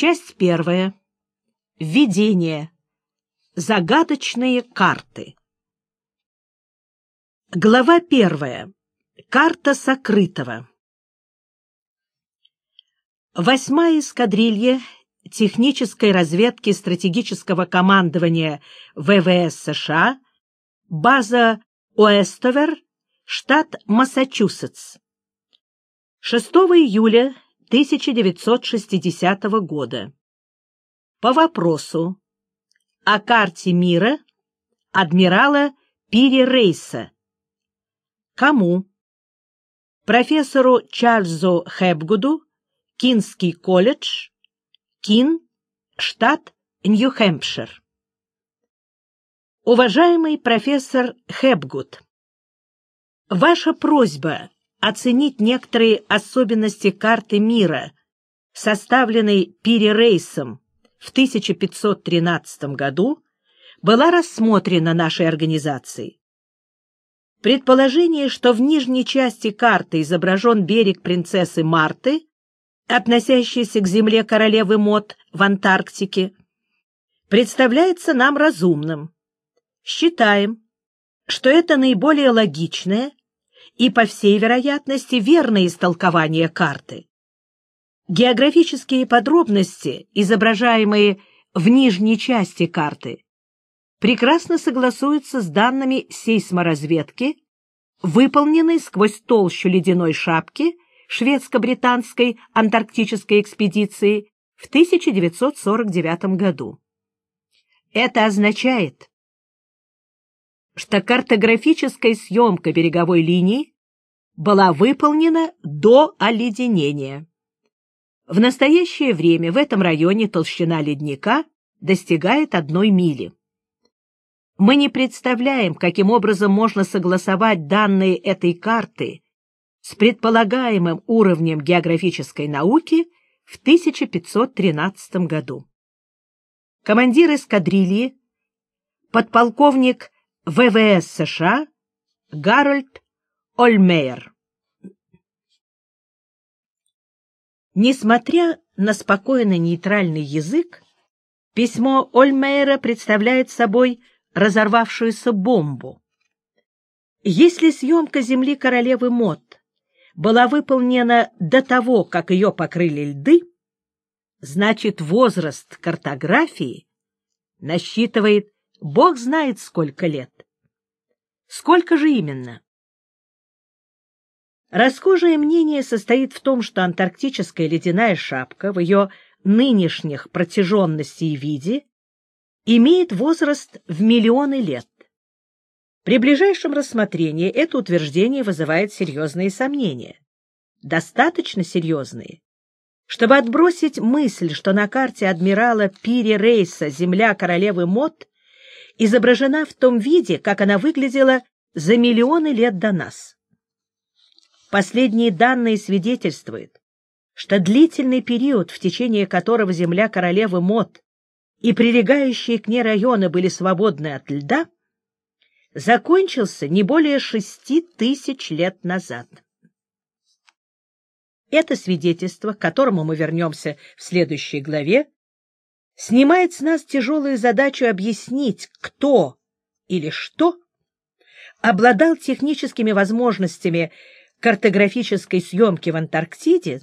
Часть первая. Введение. Загадочные карты. Глава первая. Карта сокрытого. Восьмая эскадрилья технической разведки стратегического командования ВВС США, база Уэстовер, штат Массачусетс. 6 июля 1960 года. По вопросу о карте мира адмирала Пири Рейса. Кому? Профессору Чарльзу Хэбгуду, Кинский колледж, Кин, штат Нью-Хэмпшир. Уважаемый профессор Хэбгуд, ваша просьба оценить некоторые особенности карты мира, составленной Пири Рейсом в 1513 году, была рассмотрена нашей организацией. Предположение, что в нижней части карты изображен берег принцессы Марты, относящийся к земле королевы Мод в Антарктике, представляется нам разумным. Считаем, что это наиболее логичное и, по всей вероятности, верное истолкование карты. Географические подробности, изображаемые в нижней части карты, прекрасно согласуются с данными сейсморазведки, выполненной сквозь толщу ледяной шапки шведско-британской антарктической экспедиции в 1949 году. Это означает, что картографическая съемка береговой линии была выполнена до оледенения. В настоящее время в этом районе толщина ледника достигает одной мили. Мы не представляем, каким образом можно согласовать данные этой карты с предполагаемым уровнем географической науки в 1513 году. Командир эскадрильи, подполковник ВВС США Гарольд Ольмейер. Несмотря на спокойно нейтральный язык, письмо Ольмейера представляет собой разорвавшуюся бомбу. Если съемка земли королевы Мот была выполнена до того, как ее покрыли льды, значит, возраст картографии насчитывает бог знает сколько лет. Сколько же именно? Расхожее мнение состоит в том, что антарктическая ледяная шапка в ее нынешних протяженности и виде имеет возраст в миллионы лет. При ближайшем рассмотрении это утверждение вызывает серьезные сомнения. Достаточно серьезные, чтобы отбросить мысль, что на карте адмирала Пири Рейса земля королевы Мот изображена в том виде, как она выглядела за миллионы лет до нас. Последние данные свидетельствуют, что длительный период, в течение которого земля королевы Мот и прилегающие к ней районы были свободны от льда, закончился не более шести тысяч лет назад. Это свидетельство, к которому мы вернемся в следующей главе, снимает с нас тяжелую задачу объяснить, кто или что обладал техническими возможностями картографической съемки в Антарктиде,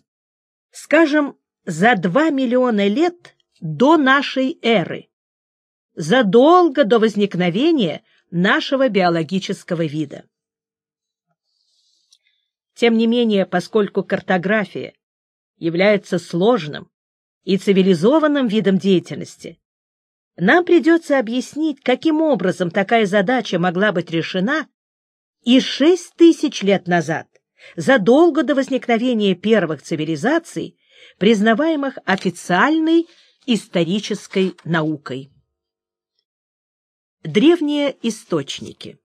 скажем, за 2 миллиона лет до нашей эры, задолго до возникновения нашего биологического вида. Тем не менее, поскольку картография является сложным, и цивилизованным видом деятельности, нам придется объяснить, каким образом такая задача могла быть решена и шесть тысяч лет назад, задолго до возникновения первых цивилизаций, признаваемых официальной исторической наукой. Древние источники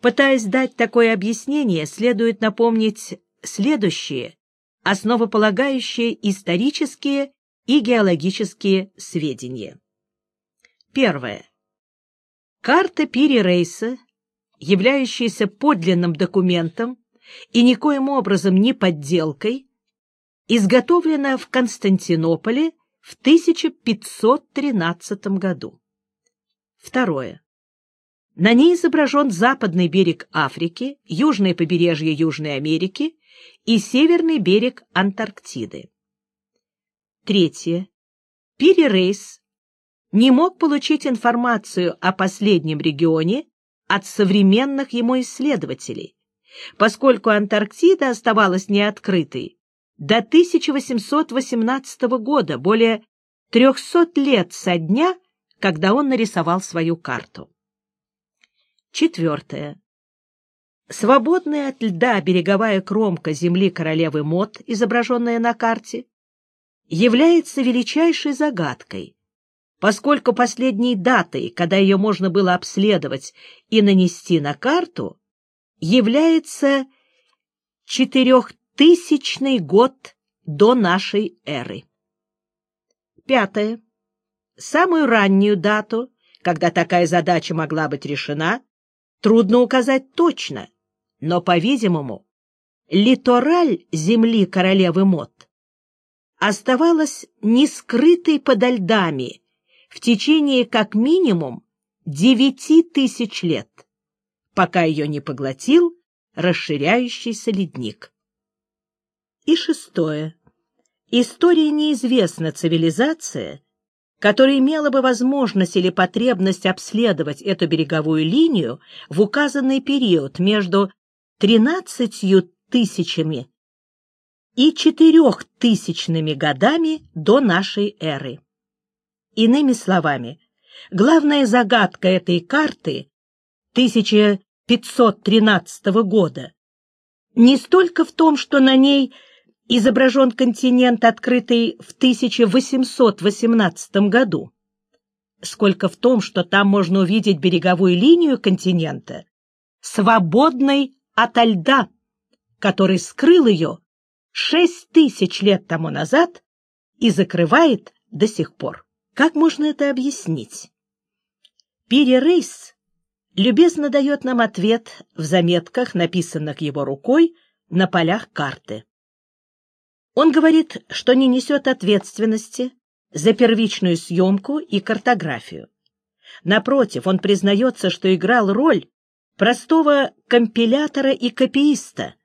Пытаясь дать такое объяснение, следует напомнить следующие основополагающие исторические и геологические сведения. Первое. Карта Пири Рейса, являющаяся подлинным документом и никоим образом не подделкой, изготовлена в Константинополе в 1513 году. Второе. На ней изображен западный берег Африки, южное побережье Южной Америки и северный берег Антарктиды. Третье. Пири Рейс не мог получить информацию о последнем регионе от современных ему исследователей, поскольку Антарктида оставалась неоткрытой до 1818 года, более 300 лет со дня, когда он нарисовал свою карту. Четвертое. Свободная от льда береговая кромка земли королевы Мод, изображенная на карте, является величайшей загадкой, поскольку последней датой, когда ее можно было обследовать и нанести на карту, является четырехтысячный год до нашей эры. Пятое. Самую раннюю дату, когда такая задача могла быть решена, трудно указать точно, но, по-видимому, литораль земли королевы Мод оставалась не скрытой подо льдами в течение как минимум девяти тысяч лет, пока ее не поглотил расширяющийся ледник. И шестое. Истории неизвестна цивилизация, которая имела бы возможность или потребность обследовать эту береговую линию в указанный период между тринадцатью тысячами и четырехтысячными годами до нашей эры. Иными словами, главная загадка этой карты 1513 года не столько в том, что на ней изображен континент, открытый в 1818 году, сколько в том, что там можно увидеть береговую линию континента, свободной ото льда, который скрыл ее шесть тысяч лет тому назад и закрывает до сих пор. Как можно это объяснить? Пири Рейс любезно дает нам ответ в заметках, написанных его рукой на полях карты. Он говорит, что не несет ответственности за первичную съемку и картографию. Напротив, он признается, что играл роль простого компилятора и копииста,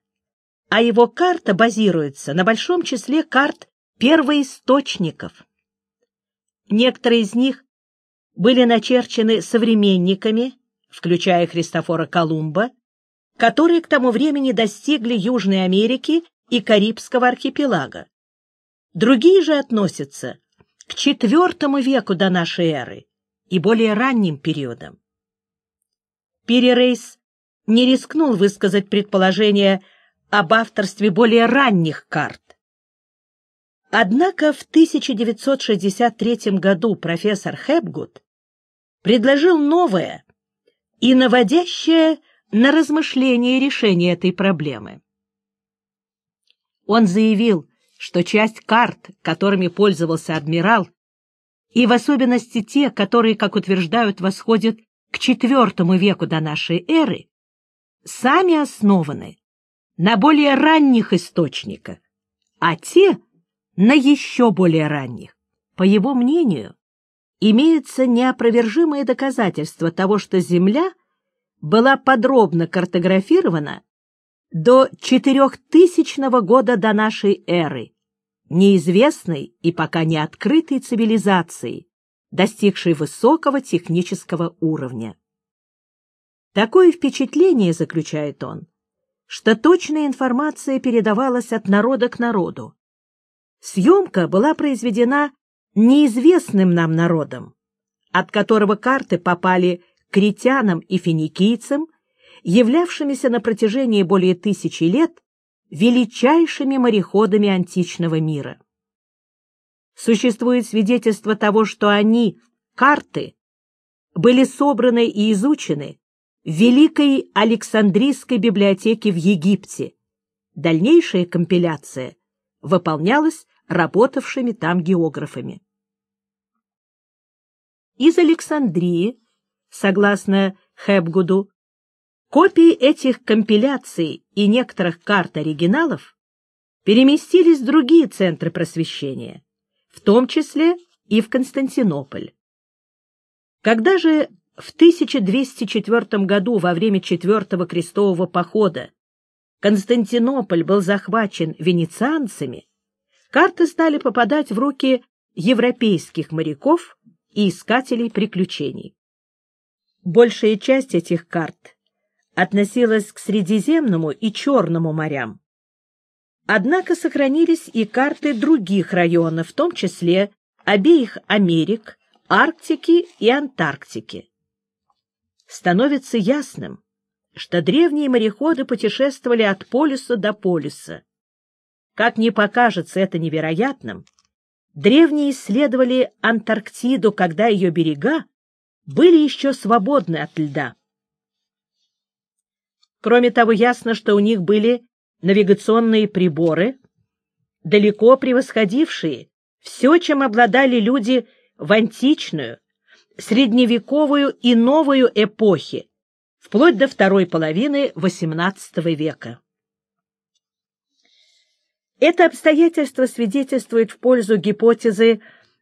а его карта базируется на большом числе карт первоисточников. Некоторые из них были начерчены современниками, включая Христофора Колумба, которые к тому времени достигли Южной Америки и Карибского архипелага. Другие же относятся к IV веку до нашей эры и более ранним периодам. Перерейс не рискнул высказать предположение об авторстве более ранних карт, Однако в 1963 году профессор Хепгуд предложил новое и наводящее на размышление решение этой проблемы. Он заявил, что часть карт, которыми пользовался адмирал, и в особенности те, которые, как утверждают, восходят к IV веку до нашей эры, сами основаны на более ранних источниках, а те — на еще более ранних. По его мнению, имеется неопровержимое доказательство того, что Земля была подробно картографирована до 4000 года до нашей эры, неизвестной и пока не открытой цивилизацией, достигшей высокого технического уровня. Такое впечатление, заключает он, что точная информация передавалась от народа к народу, Съемка была произведена неизвестным нам народом, от которого карты попали критянам и финикийцам, являвшимися на протяжении более тысячи лет величайшими мореходами античного мира. Существует свидетельство того, что они, карты, были собраны и изучены в Великой Александрийской библиотеке в Египте. Дальнейшая компиляция выполнялась работавшими там географами. Из Александрии, согласно Хепгуду, копии этих компиляций и некоторых карт оригиналов переместились другие центры просвещения, в том числе и в Константинополь. Когда же в 1204 году во время Четвертого крестового похода Константинополь был захвачен венецианцами, карты стали попадать в руки европейских моряков и искателей приключений. Большая часть этих карт относилась к Средиземному и Черному морям. Однако сохранились и карты других районов, в том числе обеих Америк, Арктики и Антарктики. Становится ясным, что древние мореходы путешествовали от полюса до полюса. Как ни покажется это невероятным, древние исследовали Антарктиду, когда ее берега были еще свободны от льда. Кроме того, ясно, что у них были навигационные приборы, далеко превосходившие все, чем обладали люди в античную, средневековую и новую эпохи, вплоть до второй половины XVIII века. Это обстоятельство свидетельствует в пользу гипотезы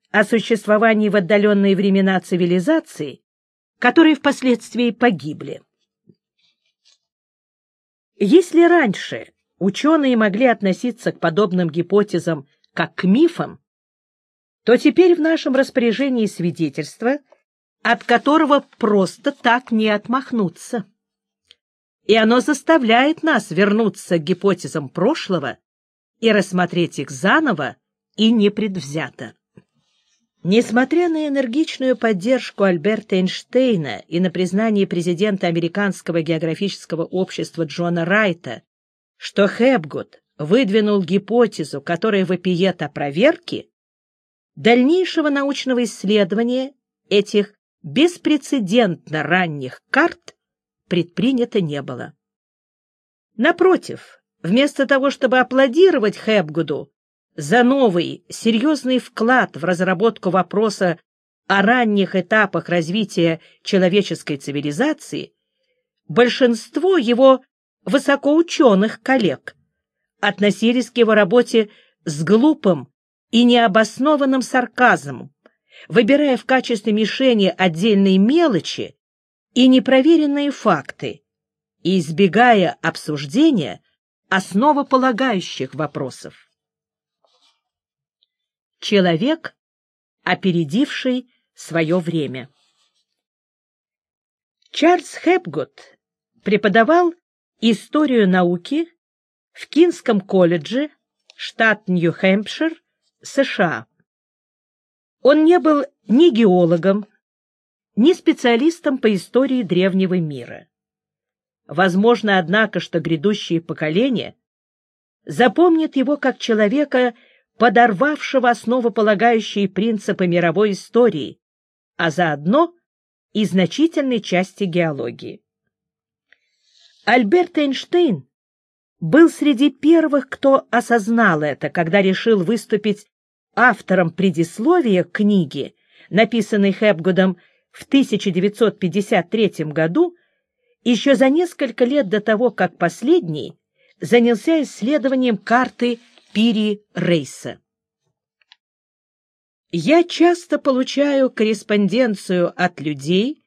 о существовании в отдаленные времена цивилизаций, которые впоследствии погибли. Если раньше ученые могли относиться к подобным гипотезам как к мифам, то теперь в нашем распоряжении свидетельство, от которого просто так не отмахнуться. И оно заставляет нас вернуться к гипотезам прошлого и рассмотреть их заново и непредвзято. Несмотря на энергичную поддержку Альберта Эйнштейна и на признание президента Американского географического общества Джона Райта, что Хепгуд выдвинул гипотезу, которая вопиет о проверке, дальнейшего научного исследования этих беспрецедентно ранних карт предпринято не было. Напротив, Вместо того, чтобы аплодировать Хэбгуду за новый серьезный вклад в разработку вопроса о ранних этапах развития человеческой цивилизации, большинство его высокоученых коллег относились к его работе с глупым и необоснованным сарказмом, выбирая в качестве мишени отдельные мелочи и непроверенные факты, и избегая обсуждения основополагающих вопросов. Человек, опередивший свое время. Чарльз Хепгуд преподавал историю науки в Кинском колледже, штат Нью-Хэмпшир, США. Он не был ни геологом, ни специалистом по истории древнего мира. Возможно, однако, что грядущие поколения запомнят его как человека, подорвавшего основополагающие принципы мировой истории, а заодно и значительной части геологии. Альберт Эйнштейн был среди первых, кто осознал это, когда решил выступить автором предисловия к книге, написанной Хепгудом в 1953 году еще за несколько лет до того, как последний занялся исследованием карты Пири Рейса. Я часто получаю корреспонденцию от людей,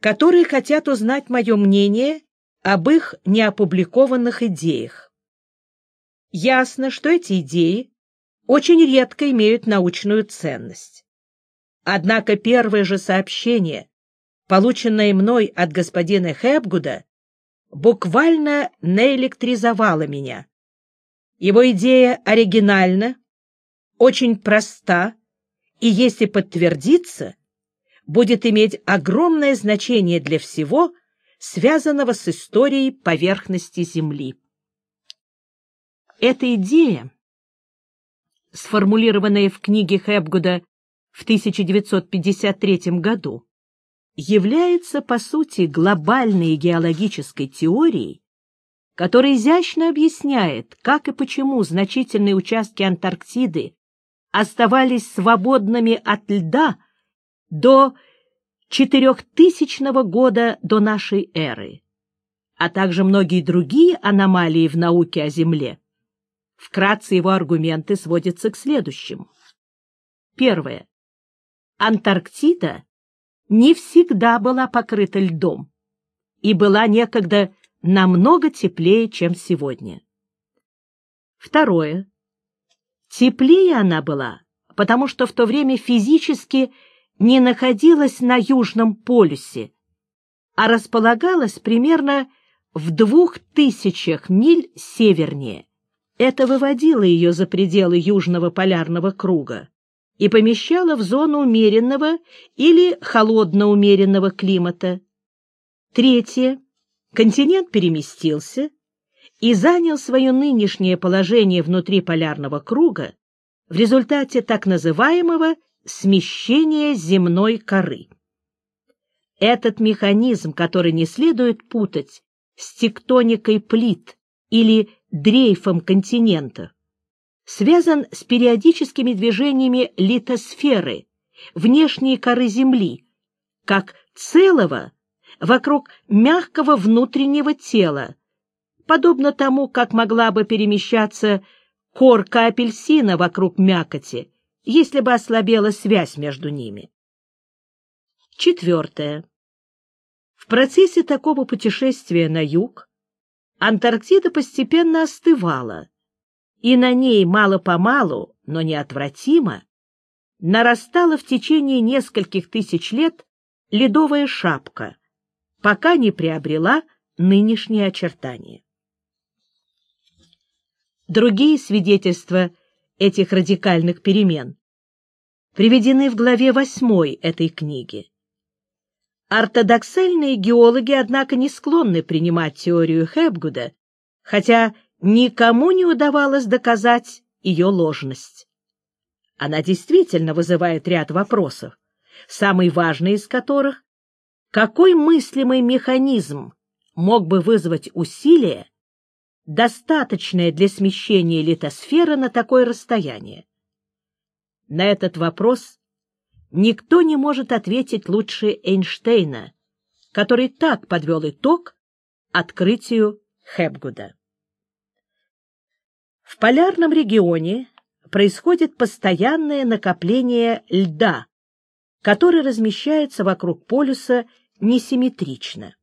которые хотят узнать мое мнение об их неопубликованных идеях. Ясно, что эти идеи очень редко имеют научную ценность. Однако первое же сообщение, полученное мной от господина Хэбгуда, буквально наэлектризовало меня. Его идея оригинальна, очень проста, и, если подтвердится, будет иметь огромное значение для всего, связанного с историей поверхности Земли. Эта идея, сформулированная в книге Хэбгуда в 1953 году, является, по сути, глобальной геологической теорией, которая изящно объясняет, как и почему значительные участки Антарктиды оставались свободными от льда до 4000 года до нашей эры, а также многие другие аномалии в науке о Земле, Вкратце его аргументы сводятся к следующему. Первое. Антарктида не всегда была покрыта льдом и была некогда намного теплее, чем сегодня. Второе. Теплее она была, потому что в то время физически не находилась на Южном полюсе, а располагалась примерно в двух тысячах миль севернее. Это выводило ее за пределы Южного полярного круга и помещало в зону умеренного или холодно-умеренного климата. Третье. Континент переместился и занял свое нынешнее положение внутри полярного круга в результате так называемого смещения земной коры. Этот механизм, который не следует путать с тектоникой плит или дрейфом континента, связан с периодическими движениями литосферы, внешней коры Земли, как целого вокруг мягкого внутреннего тела, подобно тому, как могла бы перемещаться корка апельсина вокруг мякоти, если бы ослабела связь между ними. Четвертое. В процессе такого путешествия на юг Антарктида постепенно остывала, и на ней мало-помалу, но неотвратимо, нарастала в течение нескольких тысяч лет ледовая шапка, пока не приобрела нынешние очертания. Другие свидетельства этих радикальных перемен приведены в главе 8 этой книги. Ортодоксальные геологи, однако, не склонны принимать теорию Хепгуда, хотя никому не удавалось доказать ее ложность. Она действительно вызывает ряд вопросов, самый важный из которых — какой мыслимый механизм мог бы вызвать усилие, достаточное для смещения литосферы на такое расстояние? На этот вопрос никто не может ответить лучше Эйнштейна, который так подвел итог открытию Хепгуда. В полярном регионе происходит постоянное накопление льда, который размещается вокруг полюса несимметрично.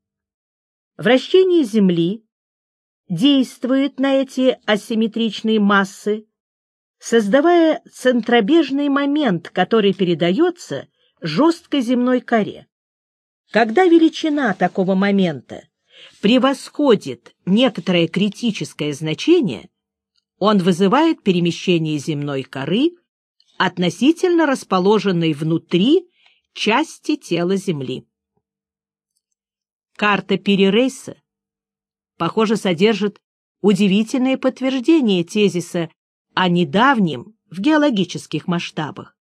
Вращение Земли действует на эти асимметричные массы, создавая центробежный момент, который передается жесткой земной коре. Когда величина такого момента превосходит некоторое критическое значение, он вызывает перемещение земной коры относительно расположенной внутри части тела Земли. Карта Перерейса, похоже, содержит удивительное подтверждение тезиса о недавнем в геологических масштабах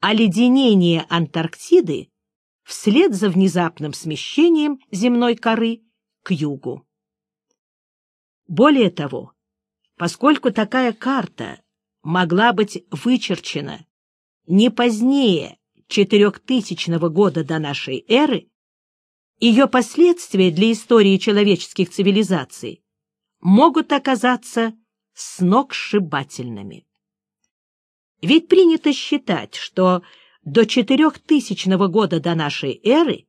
оледенении Антарктиды вслед за внезапным смещением земной коры к югу. Более того, поскольку такая карта могла быть вычерчена не позднее 4000 года до нашей эры, ее последствия для истории человеческих цивилизаций могут оказаться сногсшибательными. Ведь принято считать, что до 4000 года до нашей эры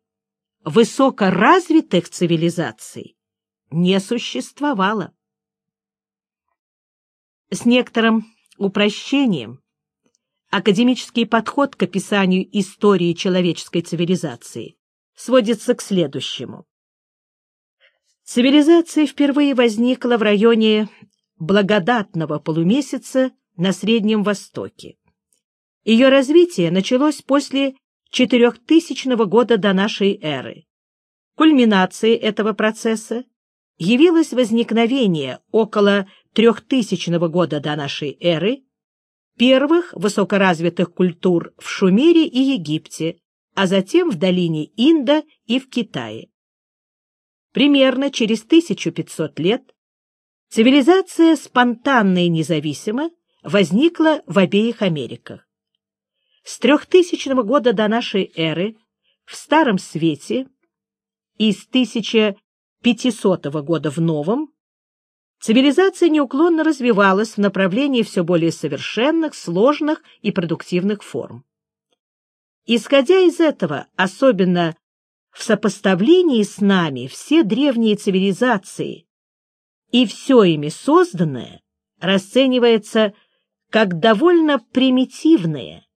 высокоразвитых цивилизаций не существовало. С некоторым упрощением академический подход к описанию истории человеческой цивилизации сводится к следующему. Цивилизация впервые возникла в районе благодатного полумесяца на Среднем Востоке. Ее развитие началось после 4000 года до нашей эры. Кульминацией этого процесса явилось возникновение около 3000 года до нашей эры первых высокоразвитых культур в Шумере и Египте, а затем в долине Инда и в Китае. Примерно через 1500 лет Цивилизация спонтанно и независимо возникла в обеих Америках. С 3000 года до нашей эры в Старом Свете и с 1500 года в Новом цивилизация неуклонно развивалась в направлении все более совершенных, сложных и продуктивных форм. Исходя из этого, особенно в сопоставлении с нами, все древние цивилизации и все ими созданное расценивается как довольно примитивное.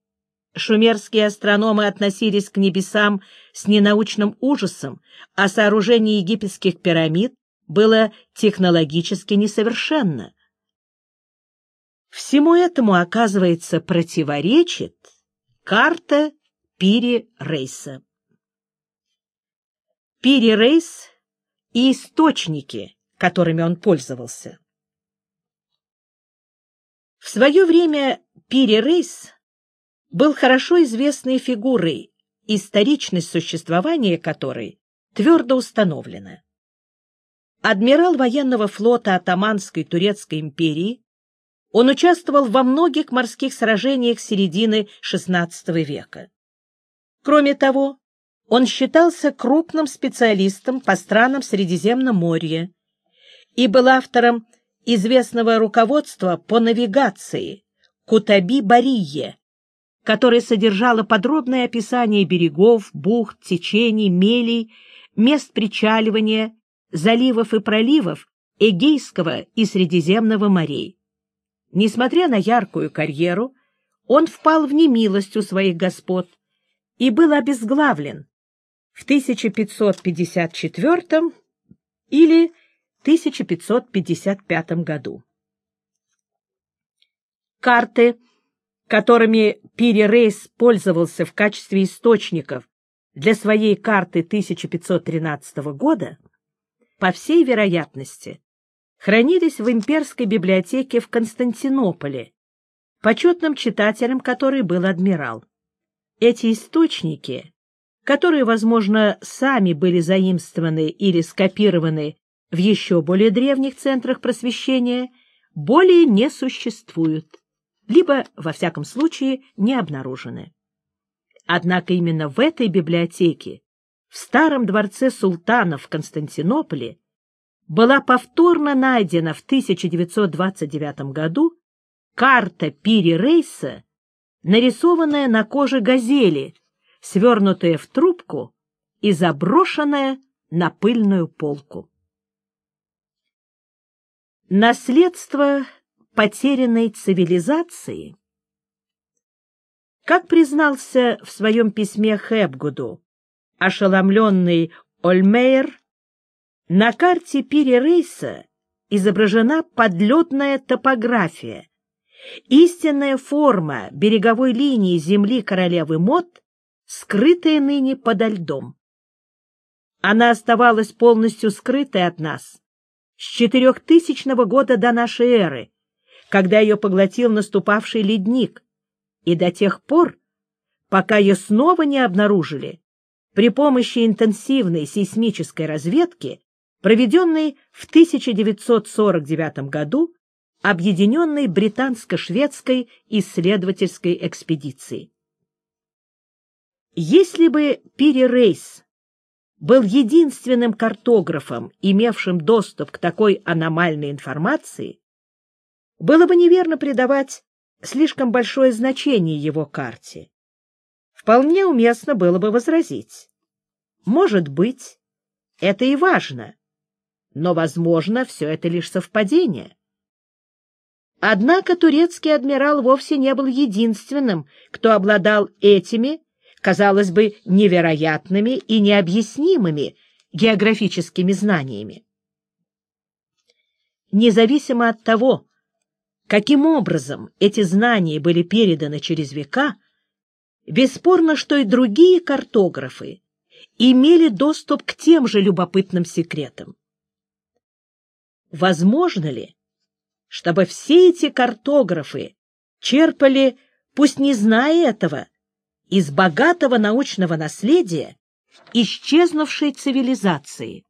Шумерские астрономы относились к небесам с ненаучным ужасом, а сооружение египетских пирамид было технологически несовершенно. Всему этому, оказывается, противоречит карта Пири Рейса. Пири Рейс и источники, которыми он пользовался. В свое время Пири Рейс был хорошо известной фигурой, историчность существования которой твердо установлена. Адмирал военного флота Атаманской Турецкой империи, он участвовал во многих морских сражениях середины XVI века. Кроме того, он считался крупным специалистом по странам Средиземноморья и был автором известного руководства по навигации Кутаби-Барие, которое содержало подробное описание берегов, бухт, течений, мелей, мест причаливания, заливов и проливов Эгейского и Средиземного морей. Несмотря на яркую карьеру, он впал в немилость у своих господ и был обезглавлен в 1554 или 1555 году. Карты, которыми Пири Рейс пользовался в качестве источников для своей карты 1513 года, по всей вероятности, хранились в имперской библиотеке в Константинополе, почетным читателем которой был адмирал. Эти источники, которые, возможно, сами были заимствованы или скопированы в еще более древних центрах просвещения более не существуют, либо, во всяком случае, не обнаружены. Однако именно в этой библиотеке, в старом дворце султана в Константинополе, была повторно найдена в 1929 году карта Пири Рейса, нарисованная на коже газели, свернутая в трубку и заброшенная на пыльную полку. Наследство потерянной цивилизации Как признался в своем письме Хепгуду ошеломленный Ольмейер, на карте Пири Рейса изображена подлетная топография, истинная форма береговой линии земли королевы Мот, скрытая ныне подо льдом. Она оставалась полностью скрытой от нас с четырехтысячного года до нашей эры, когда ее поглотил наступавший ледник, и до тех пор, пока ее снова не обнаружили при помощи интенсивной сейсмической разведки, проведенной в 1949 году Объединенной британско-шведской исследовательской экспедиции. Если бы Пири Рейс был единственным картографом, имевшим доступ к такой аномальной информации, было бы неверно придавать слишком большое значение его карте. Вполне уместно было бы возразить. Может быть, это и важно, но, возможно, все это лишь совпадение. Однако турецкий адмирал вовсе не был единственным, кто обладал этими казалось бы, невероятными и необъяснимыми географическими знаниями. Независимо от того, каким образом эти знания были переданы через века, бесспорно, что и другие картографы имели доступ к тем же любопытным секретам. Возможно ли, чтобы все эти картографы черпали, пусть не зная этого, из богатого научного наследия исчезнувшей цивилизации.